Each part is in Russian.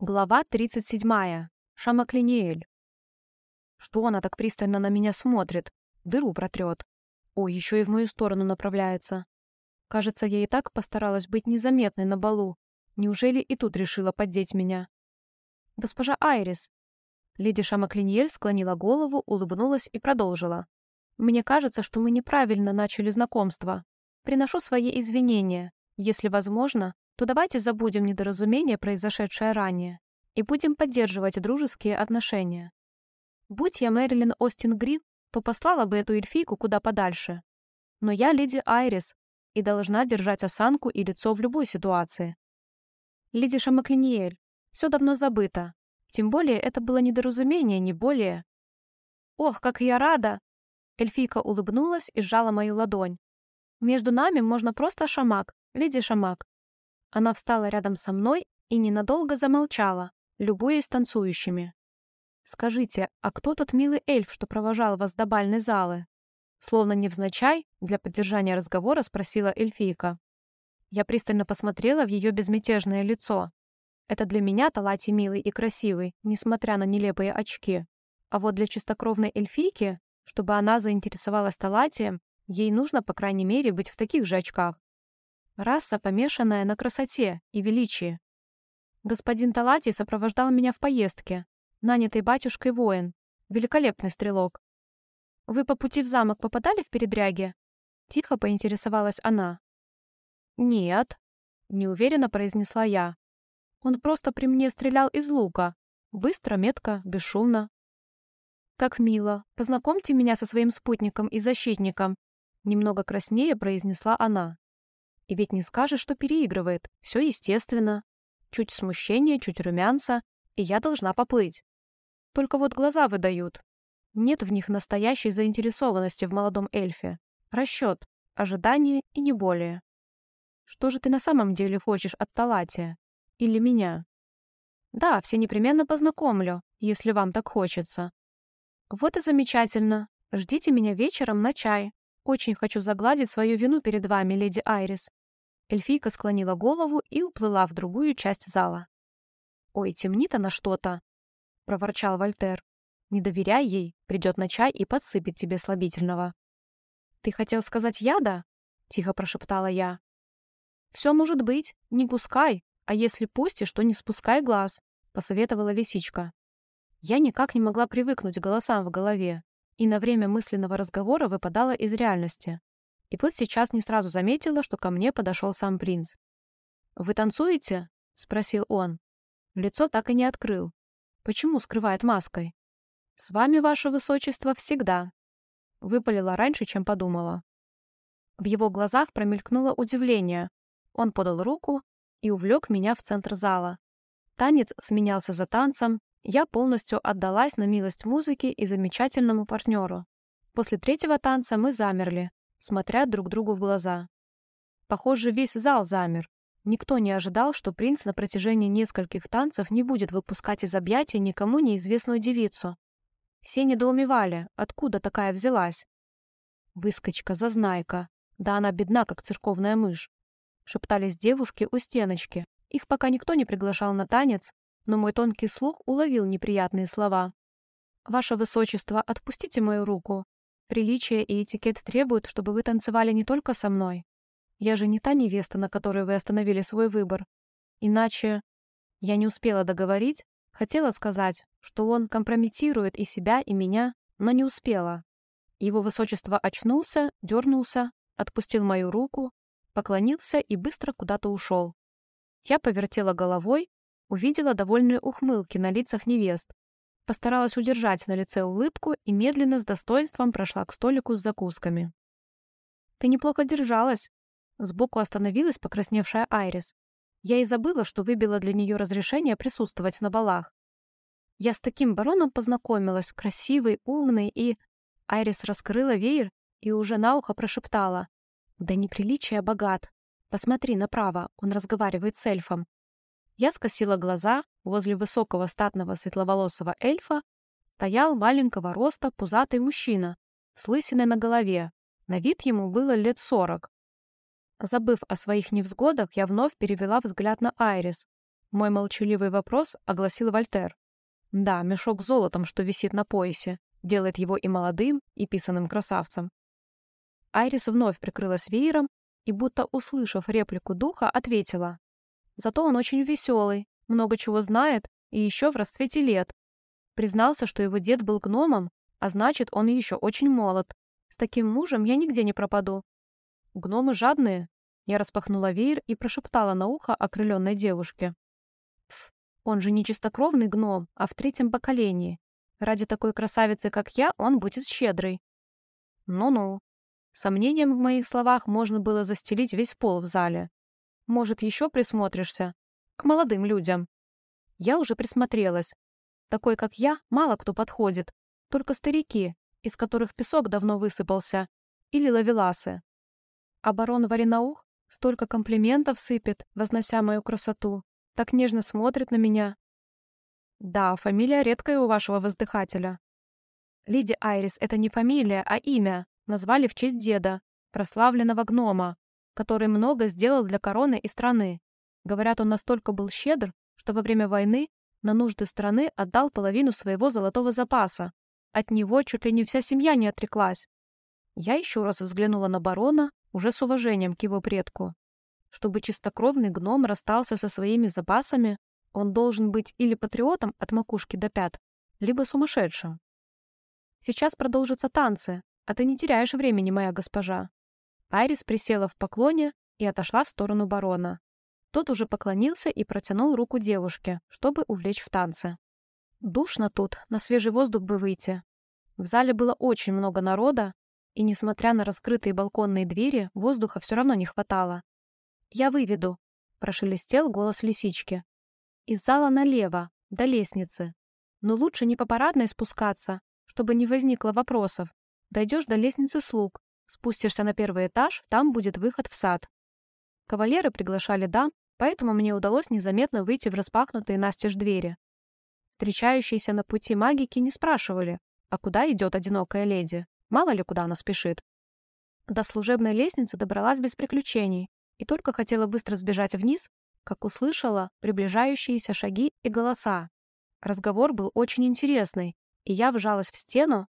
Глава 37. Шамаклиниэль. Что она так пристально на меня смотрит? Дыру протрет. Ой, еще и в мою сторону направляется. Кажется, я и так постаралась быть незаметной на балу. Неужели и тут решила поддеть меня? Госпожа Айрис. Леди Шамаклиниэль склонила голову, улыбнулась и продолжила. Мне кажется, что мы неправильно начали знакомство. Приношу свои извинения. Если возможно, то давайте забудем недоразумение, произошедшее ранее, и будем поддерживать дружеские отношения. Будь я Мэрилин Остин Грин, то послала бы эту эльфийку куда подальше. Но я леди Айрис и должна держать осанку и лицо в любой ситуации. Леди Шамаклиниэль, все давно забыто. Тем более это было недоразумение, не более. Ох, как я рада! Эльфийка улыбнулась и сжала мою ладонь. Между нами можно просто Шамак, леди Шамак. Она встала рядом со мной и ненадолго замолчала, любуясь танцующими. «Скажите, а кто тот милый эльф, что провожал вас до бальной залы?» Словно невзначай, для поддержания разговора спросила эльфийка. Я пристально посмотрела в ее безмятежное лицо. Это для меня Талати милый и красивый, несмотря на нелепые очки. А вот для чистокровной эльфийки, чтобы она заинтересовалась Талатием, ей нужно, по крайней мере, быть в таких же очках. Раса, помешанная на красоте и величии. Господин Талати сопровождал меня в поездке. Нанятый батюшкой воин. Великолепный стрелок. «Вы по пути в замок попадали в передряги?» Тихо поинтересовалась она. «Нет», — неуверенно произнесла я. «Он просто при мне стрелял из лука. Быстро, метко, бесшумно». «Как мило. Познакомьте меня со своим спутником и защитником», — немного краснее произнесла она. И ведь не скажешь, что переигрывает. Все естественно. Чуть смущение, чуть румянца, и я должна поплыть. Только вот глаза выдают. Нет в них настоящей заинтересованности в молодом эльфе. Расчет, ожидание и не более. Что же ты на самом деле хочешь от Талатия? Или меня? Да, все непременно познакомлю, если вам так хочется. Вот и замечательно. Ждите меня вечером на чай. Очень хочу загладить свою вину перед вами, леди Айрис. Эльфийка склонила голову и уплыла в другую часть зала. «Ой, темнит она что-то!» — проворчал Вольтер. «Не доверяй ей, придет на чай и подсыпет тебе слабительного». «Ты хотел сказать яда?» — тихо прошептала я. «Все может быть, не пускай, а если пустишь, то не спускай глаз», — посоветовала лисичка. Я никак не могла привыкнуть к голосам в голове и на время мысленного разговора выпадала из реальности. И вот сейчас не сразу заметила, что ко мне подошел сам принц. «Вы танцуете?» — спросил он. Лицо так и не открыл. Почему скрывает маской? «С вами, ваше высочество, всегда», — выпалила раньше, чем подумала. В его глазах промелькнуло удивление. Он подал руку и увлек меня в центр зала. Танец сменялся за танцем, я полностью отдалась на милость музыки и замечательному партнеру. После третьего танца мы замерли, смотря друг другу в глаза. Похоже, весь зал замер. Никто не ожидал, что принц на протяжении нескольких танцев не будет выпускать из объятий никому неизвестную девицу. Все недоумевали, откуда такая взялась. Выскочка, зазнайка. Да она бедна, как церковная мышь. Шептались девушки у стеночки. Их пока никто не приглашал на танец, но мой тонкий слух уловил неприятные слова. «Ваше высочество, отпустите мою руку. Приличие и этикет требуют, чтобы вы танцевали не только со мной. Я же не та невеста, на которой вы остановили свой выбор. Иначе... Я не успела договорить, хотела сказать, что он компрометирует и себя, и меня, но не успела. Его высочество очнулся, дернулся, отпустил мою руку, поклонился и быстро куда-то ушел. Я повертела головой, увидела довольные ухмылки на лицах невест, Постаралась удержать на лице улыбку и медленно с достоинством прошла к столику с закусками. «Ты неплохо держалась», — сбоку остановилась покрасневшая Айрис. Я и забыла, что выбила для нее разрешение присутствовать на балах. Я с таким бароном познакомилась, красивый, умный и... Айрис раскрыла веер и уже на ухо прошептала. «Да неприличие богат. Посмотри направо, он разговаривает с эльфом. Я скосила глаза, возле высокого статного светловолосого эльфа стоял маленького роста пузатый мужчина с лысиной на голове. На вид ему было лет сорок. Забыв о своих невзгодах, я вновь перевела взгляд на Айрис. Мой молчаливый вопрос огласил Вольтер. Да, мешок с золотом, что висит на поясе, делает его и молодым, и писаным красавцем. Айрис вновь прикрылась веером и, будто услышав реплику духа, ответила. Зато он очень веселый, много чего знает и еще в расцвете лет. Признался, что его дед был гномом, а значит, он еще очень молод. С таким мужем я нигде не пропаду. Гномы жадные. Я распахнула веер и прошептала на ухо окрыленной девушке. Пф, он же не чистокровный гном, а в третьем поколении. Ради такой красавицы, как я, он будет щедрый. Ну-ну. Сомнением в моих словах можно было застелить весь пол в зале. Может, еще присмотришься? К молодым людям. Я уже присмотрелась. Такой, как я, мало кто подходит. Только старики, из которых песок давно высыпался, или лавеласы. А барон Варенаух столько комплиментов сыпет, вознося мою красоту, так нежно смотрит на меня. Да, фамилия редкая у вашего воздыхателя. Леди Айрис — это не фамилия, а имя. Назвали в честь деда, прославленного гнома, который много сделал для короны и страны. Говорят, он настолько был щедр, что во время войны на нужды страны отдал половину своего золотого запаса. От него чуть ли не вся семья не отреклась. Я еще раз взглянула на барона, уже с уважением к его предку. Чтобы чистокровный гном расстался со своими запасами, он должен быть или патриотом от макушки до пят, либо сумасшедшим. Сейчас продолжатся танцы, а ты не теряешь времени, моя госпожа. Айрис присела в поклоне и отошла в сторону барона. Тот уже поклонился и протянул руку девушке, чтобы увлечь в танцы. Душно тут, на свежий воздух бы выйти. В зале было очень много народа, и, несмотря на раскрытые балконные двери, воздуха все равно не хватало. «Я выведу», — прошелестел голос лисички. «Из зала налево, до лестницы. Но лучше не по парадной спускаться, чтобы не возникло вопросов. Дойдешь до лестницы слуг, спустишься на первый этаж, там будет выход в сад». Кавалеры приглашали дам, поэтому мне удалось незаметно выйти в распахнутые настежь двери. Встречающиеся на пути магики не спрашивали, а куда идет одинокая леди. Мало ли, куда она спешит. До служебной лестницы добралась без приключений и только хотела быстро сбежать вниз, как услышала приближающиеся шаги и голоса. Разговор был очень интересный, и я вжалась в стену,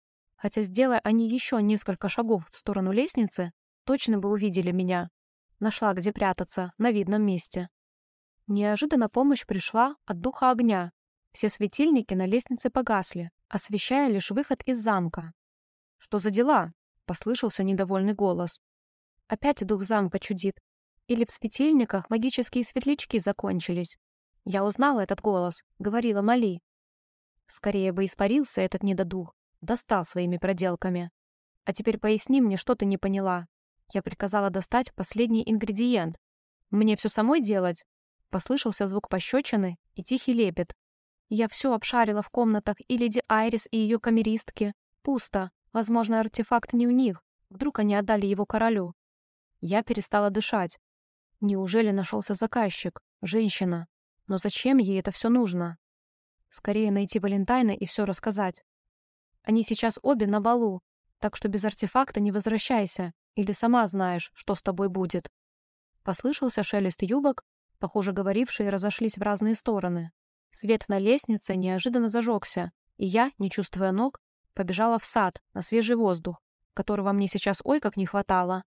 хотя, сделая они еще несколько шагов в сторону лестницы, точно бы увидели меня. Нашла, где прятаться, на видном месте. Неожиданно помощь пришла от духа огня. Все светильники на лестнице погасли, освещая лишь выход из замка. «Что за дела?» — послышался недовольный голос. «Опять дух замка чудит. Или в светильниках магические светлячки закончились. Я узнала этот голос, говорила Мали. Скорее бы испарился этот недодух, достал своими проделками. А теперь поясни мне, что ты не поняла. Я приказала достать последний ингредиент. Мне все самой делать?» Послышался звук пощечины и тихий лепет. Я все обшарила в комнатах и леди Айрис, и ее камеристки. Пусто. Возможно, артефакт не у них. Вдруг они отдали его королю. Я перестала дышать. Неужели нашелся заказчик? Женщина. Но зачем ей это все нужно? Скорее найти Валентайна и все рассказать. Они сейчас обе на балу, так что без артефакта не возвращайся, или сама знаешь, что с тобой будет. Послышался шелест юбок, похоже, говорившие разошлись в разные стороны. Свет на лестнице неожиданно зажегся, и я, не чувствуя ног, Побежала в сад, на свежий воздух, которого мне сейчас ой как не хватало.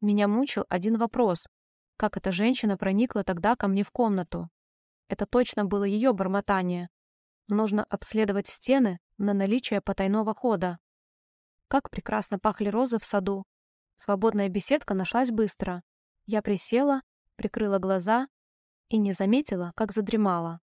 Меня мучил один вопрос. Как эта женщина проникла тогда ко мне в комнату? Это точно было ее бормотание. Нужно обследовать стены на наличие потайного хода. Как прекрасно пахли розы в саду. Свободная беседка нашлась быстро. Я присела, прикрыла глаза и не заметила, как задремала.